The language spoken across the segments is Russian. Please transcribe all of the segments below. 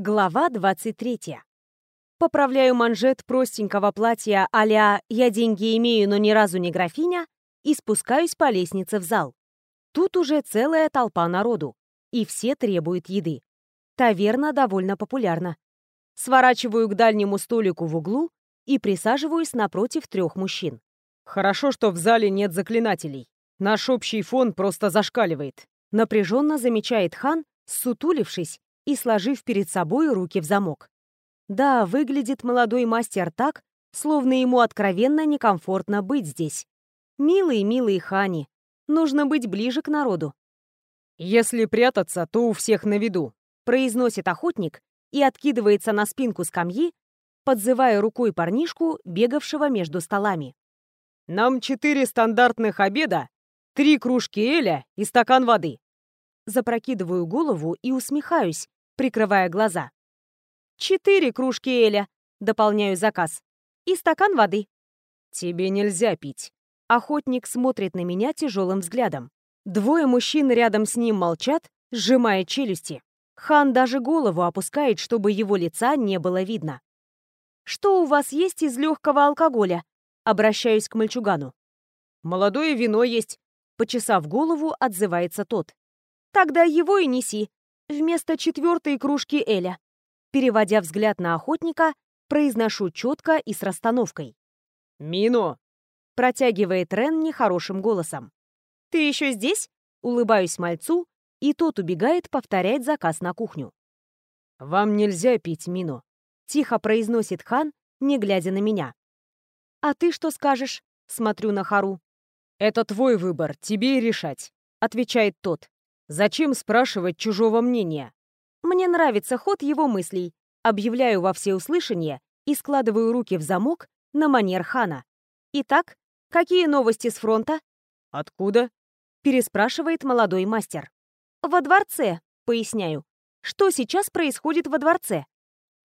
Глава 23. Поправляю манжет простенького платья а «Я деньги имею, но ни разу не графиня» и спускаюсь по лестнице в зал. Тут уже целая толпа народу, и все требуют еды. Таверна довольно популярна. Сворачиваю к дальнему столику в углу и присаживаюсь напротив трех мужчин. «Хорошо, что в зале нет заклинателей. Наш общий фон просто зашкаливает», напряженно замечает хан, сутулившись и сложив перед собой руки в замок. Да, выглядит молодой мастер так, словно ему откровенно некомфортно быть здесь. Милый, милый Хани, нужно быть ближе к народу. «Если прятаться, то у всех на виду», произносит охотник и откидывается на спинку скамьи, подзывая рукой парнишку, бегавшего между столами. «Нам четыре стандартных обеда, три кружки эля и стакан воды». Запрокидываю голову и усмехаюсь, прикрывая глаза. «Четыре кружки Эля», — дополняю заказ. «И стакан воды». «Тебе нельзя пить». Охотник смотрит на меня тяжелым взглядом. Двое мужчин рядом с ним молчат, сжимая челюсти. Хан даже голову опускает, чтобы его лица не было видно. «Что у вас есть из легкого алкоголя?» Обращаюсь к мальчугану. «Молодое вино есть», — почесав голову, отзывается тот. «Тогда его и неси вместо четвертой кружки Эля. Переводя взгляд на охотника, произношу четко и с расстановкой. «Мино!» — протягивает Рен нехорошим голосом. «Ты еще здесь?» — улыбаюсь мальцу, и тот убегает повторять заказ на кухню. «Вам нельзя пить, Мино», — тихо произносит хан, не глядя на меня. «А ты что скажешь?» — смотрю на Хару. «Это твой выбор, тебе и решать», — отвечает тот. Зачем спрашивать чужого мнения? Мне нравится ход его мыслей. Объявляю во всеуслышание и складываю руки в замок на манер хана. Итак, какие новости с фронта? Откуда? Переспрашивает молодой мастер. Во дворце, поясняю. Что сейчас происходит во дворце?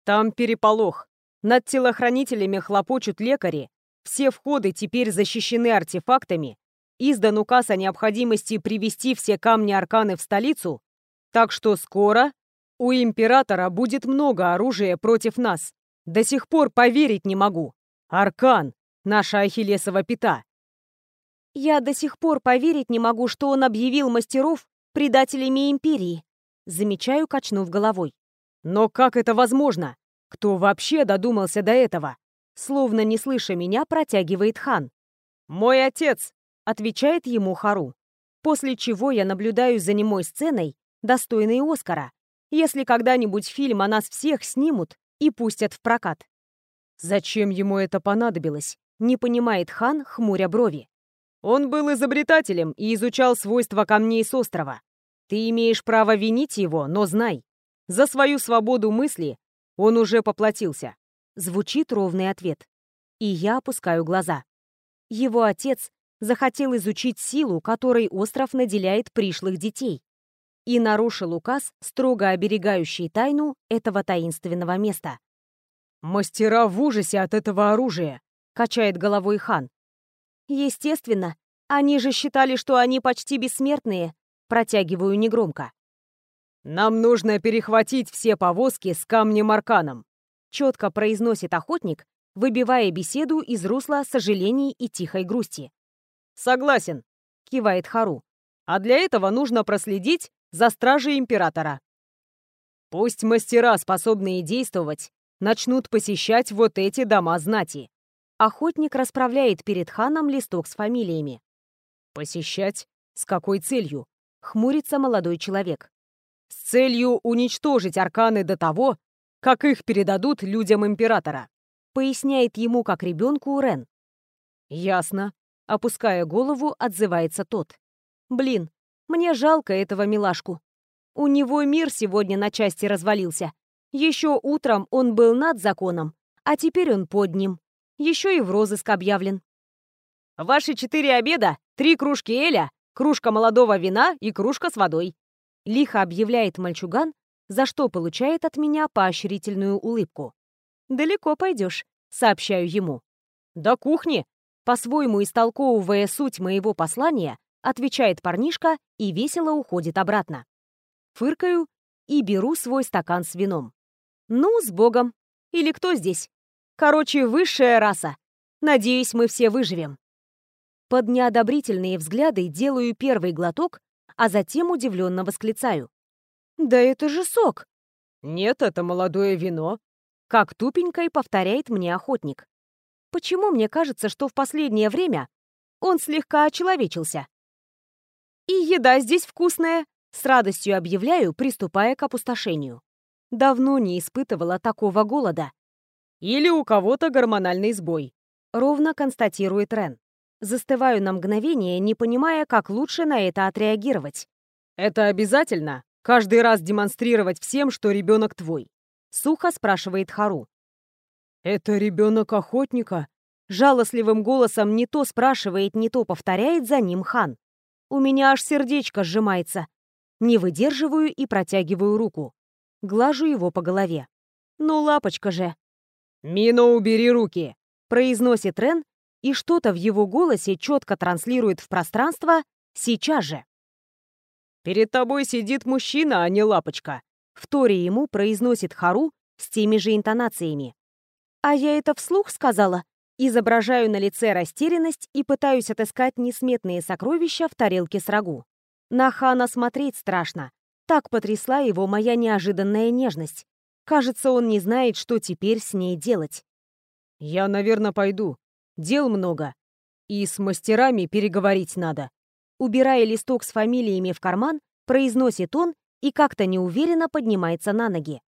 Там переполох. Над телохранителями хлопочут лекари. Все входы теперь защищены артефактами, издан указ о необходимости привести все камни-арканы в столицу, так что скоро у императора будет много оружия против нас. До сих пор поверить не могу. Аркан — наша ахиллесова пята. Я до сих пор поверить не могу, что он объявил мастеров предателями империи. Замечаю, качнув головой. Но как это возможно? Кто вообще додумался до этого? Словно не слыша меня, протягивает хан. Мой отец отвечает ему Хару. После чего я наблюдаю за немой сценой, достойной Оскара, если когда-нибудь фильм о нас всех снимут и пустят в прокат. Зачем ему это понадобилось? Не понимает хан, хмуря брови. Он был изобретателем и изучал свойства камней с острова. Ты имеешь право винить его, но знай, за свою свободу мысли он уже поплатился. Звучит ровный ответ. И я опускаю глаза. Его отец захотел изучить силу, которой остров наделяет пришлых детей, и нарушил указ, строго оберегающий тайну этого таинственного места. «Мастера в ужасе от этого оружия», — качает головой хан. «Естественно, они же считали, что они почти бессмертные», — протягиваю негромко. «Нам нужно перехватить все повозки с камнем-арканом», — четко произносит охотник, выбивая беседу из русла сожалений и тихой грусти. «Согласен», — кивает Хару. «А для этого нужно проследить за стражей Императора. Пусть мастера, способные действовать, начнут посещать вот эти дома знати». Охотник расправляет перед ханом листок с фамилиями. «Посещать? С какой целью?» — хмурится молодой человек. «С целью уничтожить арканы до того, как их передадут людям Императора», — поясняет ему как ребенку Рен. «Ясно», Опуская голову, отзывается тот. «Блин, мне жалко этого милашку. У него мир сегодня на части развалился. Еще утром он был над законом, а теперь он под ним. Еще и в розыск объявлен. Ваши четыре обеда, три кружки эля, кружка молодого вина и кружка с водой. Лихо объявляет мальчуган, за что получает от меня поощрительную улыбку. «Далеко пойдешь», — сообщаю ему. «До кухни», по-своему истолковывая суть моего послания, отвечает парнишка и весело уходит обратно. Фыркаю и беру свой стакан с вином. Ну, с Богом. Или кто здесь? Короче, высшая раса. Надеюсь, мы все выживем. Под неодобрительные взгляды делаю первый глоток, а затем удивленно восклицаю. «Да это же сок!» «Нет, это молодое вино», — как тупенько и повторяет мне охотник. Почему мне кажется, что в последнее время он слегка очеловечился? «И еда здесь вкусная!» — с радостью объявляю, приступая к опустошению. Давно не испытывала такого голода. «Или у кого-то гормональный сбой», — ровно констатирует Рен. Застываю на мгновение, не понимая, как лучше на это отреагировать. «Это обязательно? Каждый раз демонстрировать всем, что ребенок твой?» Сухо спрашивает Хару. «Это ребенок охотника?» Жалостливым голосом не то спрашивает, не то повторяет за ним хан. У меня аж сердечко сжимается. Не выдерживаю и протягиваю руку. Глажу его по голове. Ну, лапочка же. «Мино, убери руки!» произносит Рен, и что-то в его голосе четко транслирует в пространство сейчас же. «Перед тобой сидит мужчина, а не лапочка», в торе ему произносит Хару с теми же интонациями. А я это вслух сказала? Изображаю на лице растерянность и пытаюсь отыскать несметные сокровища в тарелке с рагу. На Хана смотреть страшно. Так потрясла его моя неожиданная нежность. Кажется, он не знает, что теперь с ней делать. «Я, наверное, пойду. Дел много. И с мастерами переговорить надо». Убирая листок с фамилиями в карман, произносит он и как-то неуверенно поднимается на ноги.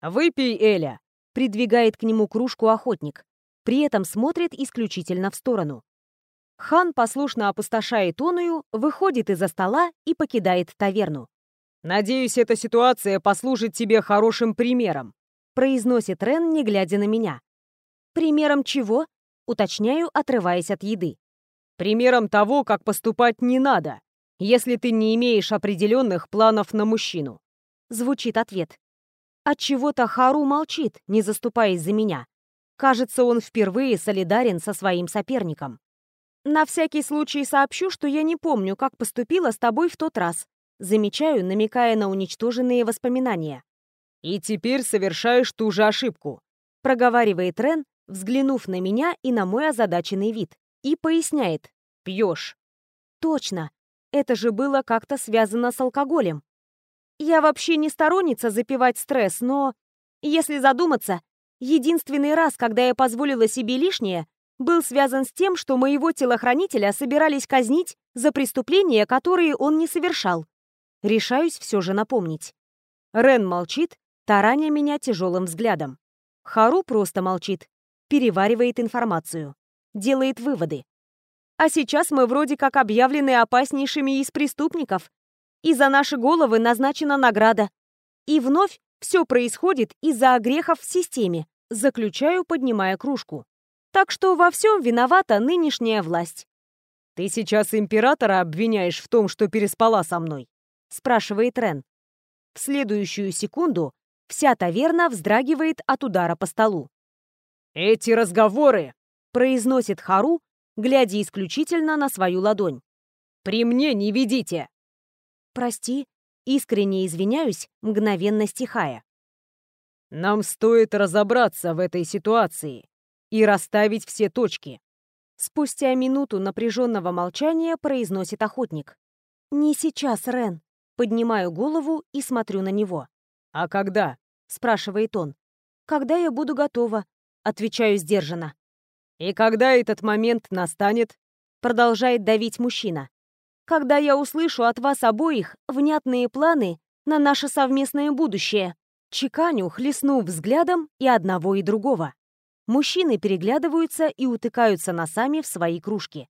«Выпей, Эля!» — придвигает к нему кружку охотник при этом смотрит исключительно в сторону. Хан послушно опустошает оную, выходит из-за стола и покидает таверну. «Надеюсь, эта ситуация послужит тебе хорошим примером», произносит Рен, не глядя на меня. «Примером чего?» уточняю, отрываясь от еды. «Примером того, как поступать не надо, если ты не имеешь определенных планов на мужчину», звучит ответ. Отчего-то Хару молчит, не заступаясь за меня. Кажется, он впервые солидарен со своим соперником. На всякий случай сообщу, что я не помню, как поступила с тобой в тот раз. Замечаю, намекая на уничтоженные воспоминания. «И теперь совершаешь ту же ошибку», — проговаривает Рен, взглянув на меня и на мой озадаченный вид, и поясняет. «Пьешь». «Точно. Это же было как-то связано с алкоголем. Я вообще не сторонница запивать стресс, но, если задуматься, Единственный раз, когда я позволила себе лишнее, был связан с тем, что моего телохранителя собирались казнить за преступления, которые он не совершал. Решаюсь все же напомнить. Рен молчит, тараня меня тяжелым взглядом. Хару просто молчит, переваривает информацию, делает выводы. А сейчас мы вроде как объявлены опаснейшими из преступников, и за наши головы назначена награда. И вновь все происходит из-за огрехов в системе, заключаю, поднимая кружку. Так что во всем виновата нынешняя власть. «Ты сейчас императора обвиняешь в том, что переспала со мной?» спрашивает Рен. В следующую секунду вся таверна вздрагивает от удара по столу. «Эти разговоры!» произносит Хару, глядя исключительно на свою ладонь. «При мне не ведите!» «Прости, Искренне извиняюсь, мгновенно стихая. «Нам стоит разобраться в этой ситуации и расставить все точки». Спустя минуту напряженного молчания произносит охотник. «Не сейчас, Рен». Поднимаю голову и смотрю на него. «А когда?» — спрашивает он. «Когда я буду готова?» — отвечаю сдержанно. «И когда этот момент настанет?» — продолжает давить мужчина когда я услышу от вас обоих внятные планы на наше совместное будущее. Чеканю, хлестнув взглядом и одного, и другого. Мужчины переглядываются и утыкаются носами в свои кружки.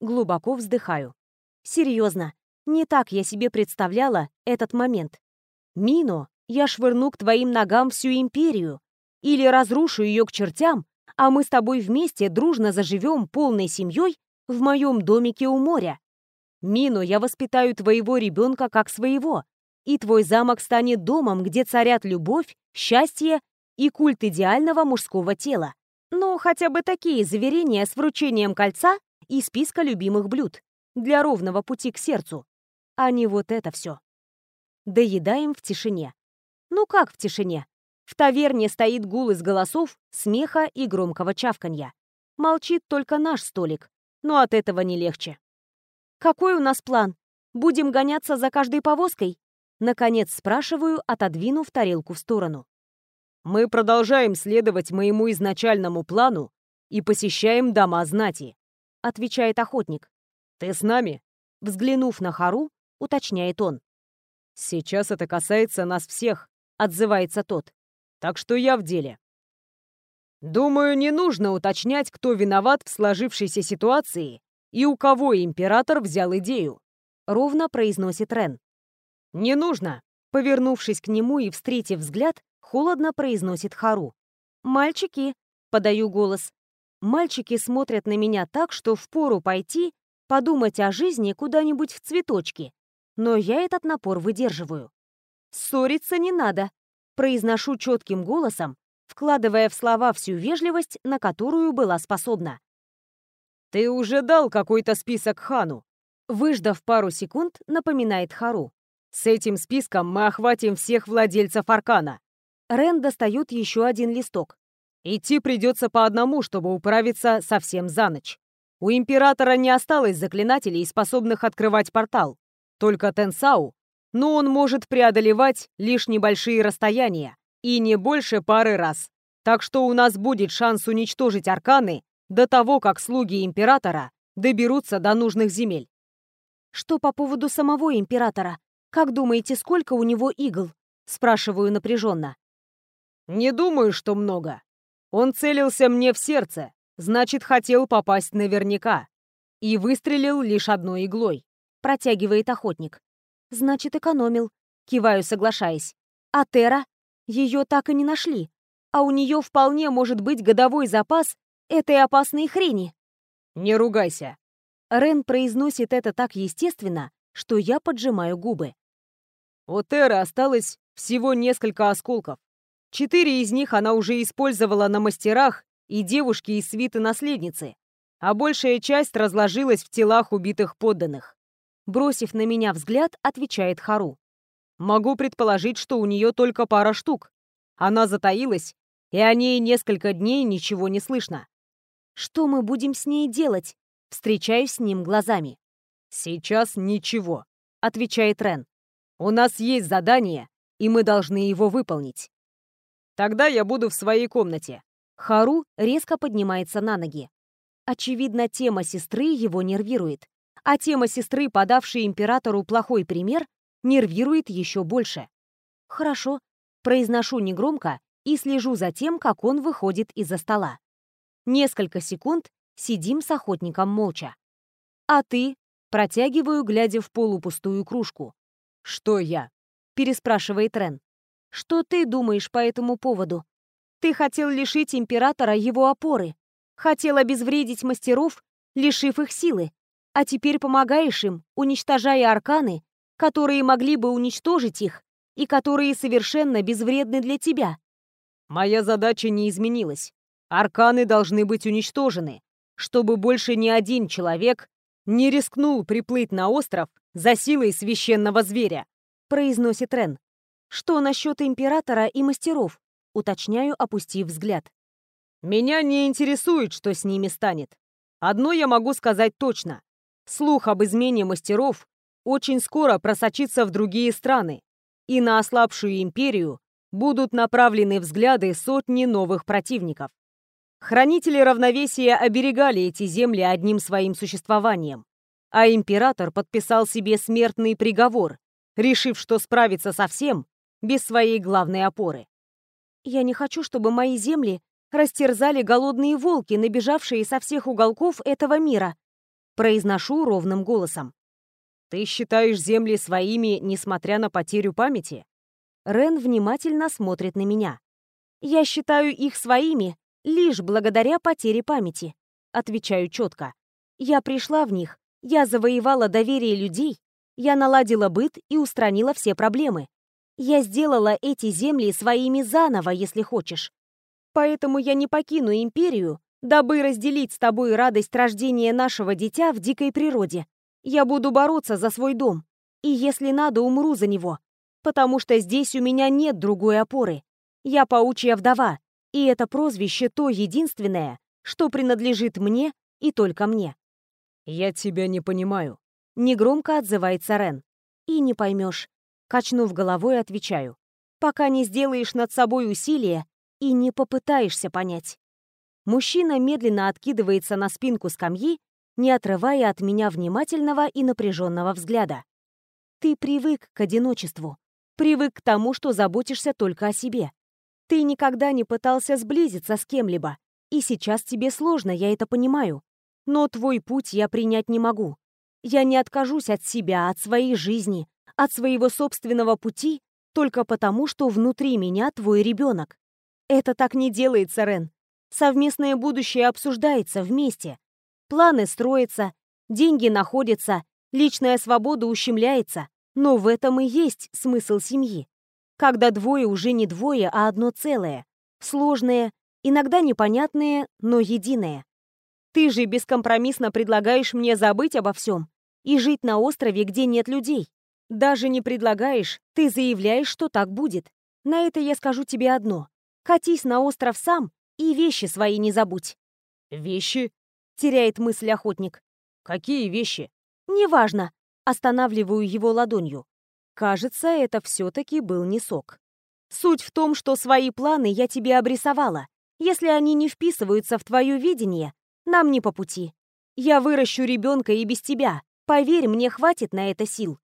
Глубоко вздыхаю. Серьезно, не так я себе представляла этот момент. Мино, я швырну к твоим ногам всю империю. Или разрушу ее к чертям, а мы с тобой вместе дружно заживем полной семьей в моем домике у моря. Мину, я воспитаю твоего ребенка как своего, и твой замок станет домом, где царят любовь, счастье и культ идеального мужского тела. Ну, хотя бы такие заверения с вручением кольца и списка любимых блюд для ровного пути к сердцу, а не вот это все. Доедаем в тишине. Ну как в тишине? В таверне стоит гул из голосов, смеха и громкого чавканья. Молчит только наш столик, но от этого не легче. «Какой у нас план? Будем гоняться за каждой повозкой?» Наконец спрашиваю, отодвинув тарелку в сторону. «Мы продолжаем следовать моему изначальному плану и посещаем дома знати», — отвечает охотник. «Ты с нами?» Взглянув на Хару, уточняет он. «Сейчас это касается нас всех», — отзывается тот. «Так что я в деле». Думаю, не нужно уточнять, кто виноват в сложившейся ситуации и у кого император взял идею. Ровно произносит Рен. «Не нужно», — повернувшись к нему и встретив взгляд, холодно произносит Хару. «Мальчики», — подаю голос. Мальчики смотрят на меня так, что впору пойти, подумать о жизни куда-нибудь в цветочки. Но я этот напор выдерживаю. «Ссориться не надо», — произношу четким голосом, вкладывая в слова всю вежливость, на которую была способна. «Ты уже дал какой-то список Хану?» Выждав пару секунд, напоминает Хару. «С этим списком мы охватим всех владельцев Аркана». Рен достает еще один листок. «Идти придется по одному, чтобы управиться совсем за ночь. У Императора не осталось заклинателей, способных открывать портал. Только Тенсау, но он может преодолевать лишь небольшие расстояния, и не больше пары раз. Так что у нас будет шанс уничтожить арканы до того, как слуги императора доберутся до нужных земель. Что по поводу самого императора? Как думаете, сколько у него игл? Спрашиваю напряженно. Не думаю, что много. Он целился мне в сердце, значит, хотел попасть наверняка. И выстрелил лишь одной иглой. Протягивает охотник. Значит, экономил. Киваю, соглашаясь. А Тера? Ее так и не нашли. А у нее вполне может быть годовой запас этой опасной хрени. Не ругайся. Рен произносит это так естественно, что я поджимаю губы. У Теры осталось всего несколько осколков. Четыре из них она уже использовала на мастерах и девушке из свиты наследницы, а большая часть разложилась в телах убитых подданных. Бросив на меня взгляд, отвечает Хару. Могу предположить, что у нее только пара штук. Она затаилась, и о ней несколько дней ничего не слышно. Что мы будем с ней делать? Встречаюсь с ним глазами. Сейчас ничего, отвечает Рен. У нас есть задание, и мы должны его выполнить. Тогда я буду в своей комнате. Хару резко поднимается на ноги. Очевидно, тема сестры его нервирует. А тема сестры, подавшей императору плохой пример, нервирует еще больше. «Хорошо», — произношу негромко и слежу за тем, как он выходит из-за стола. Несколько секунд сидим с охотником молча. «А ты?» — протягиваю, глядя в полупустую кружку. «Что я?» — переспрашивает Рен. «Что ты думаешь по этому поводу? Ты хотел лишить императора его опоры, хотел обезвредить мастеров, лишив их силы, а теперь помогаешь им, уничтожая арканы которые могли бы уничтожить их и которые совершенно безвредны для тебя. Моя задача не изменилась. Арканы должны быть уничтожены, чтобы больше ни один человек не рискнул приплыть на остров за силой священного зверя, произносит Рен. Что насчет императора и мастеров? Уточняю, опустив взгляд. Меня не интересует, что с ними станет. Одно я могу сказать точно. Слух об измене мастеров очень скоро просочится в другие страны, и на ослабшую империю будут направлены взгляды сотни новых противников. Хранители равновесия оберегали эти земли одним своим существованием, а император подписал себе смертный приговор, решив, что справится со всем без своей главной опоры. «Я не хочу, чтобы мои земли растерзали голодные волки, набежавшие со всех уголков этого мира», произношу ровным голосом. Ты считаешь земли своими, несмотря на потерю памяти? Рен внимательно смотрит на меня. Я считаю их своими лишь благодаря потере памяти. Отвечаю четко. Я пришла в них, я завоевала доверие людей, я наладила быт и устранила все проблемы. Я сделала эти земли своими заново, если хочешь. Поэтому я не покину империю, дабы разделить с тобой радость рождения нашего дитя в дикой природе. Я буду бороться за свой дом. И если надо, умру за него. Потому что здесь у меня нет другой опоры. Я паучья вдова, и это прозвище то единственное, что принадлежит мне и только мне. «Я тебя не понимаю», — негромко отзывается Рен. «И не поймешь». Качнув головой, отвечаю. «Пока не сделаешь над собой усилия и не попытаешься понять». Мужчина медленно откидывается на спинку скамьи, не отрывая от меня внимательного и напряженного взгляда. «Ты привык к одиночеству, привык к тому, что заботишься только о себе. Ты никогда не пытался сблизиться с кем-либо, и сейчас тебе сложно, я это понимаю. Но твой путь я принять не могу. Я не откажусь от себя, от своей жизни, от своего собственного пути, только потому, что внутри меня твой ребенок. Это так не делается, Рен. Совместное будущее обсуждается вместе. Планы строятся, деньги находятся, личная свобода ущемляется. Но в этом и есть смысл семьи. Когда двое уже не двое, а одно целое. Сложное, иногда непонятное, но единое. Ты же бескомпромиссно предлагаешь мне забыть обо всем и жить на острове, где нет людей. Даже не предлагаешь, ты заявляешь, что так будет. На это я скажу тебе одно. Катись на остров сам и вещи свои не забудь. «Вещи?» — теряет мысль охотник. «Какие вещи?» «Неважно. Останавливаю его ладонью. Кажется, это все-таки был не сок. Суть в том, что свои планы я тебе обрисовала. Если они не вписываются в твое видение, нам не по пути. Я выращу ребенка и без тебя. Поверь, мне хватит на это сил.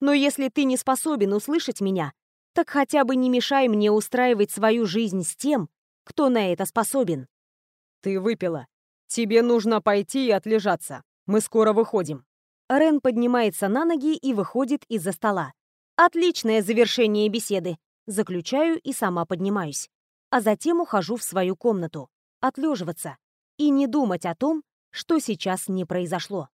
Но если ты не способен услышать меня, так хотя бы не мешай мне устраивать свою жизнь с тем, кто на это способен. Ты выпила. Тебе нужно пойти и отлежаться. Мы скоро выходим. Рен поднимается на ноги и выходит из-за стола. Отличное завершение беседы. Заключаю и сама поднимаюсь. А затем ухожу в свою комнату. Отлеживаться. И не думать о том, что сейчас не произошло.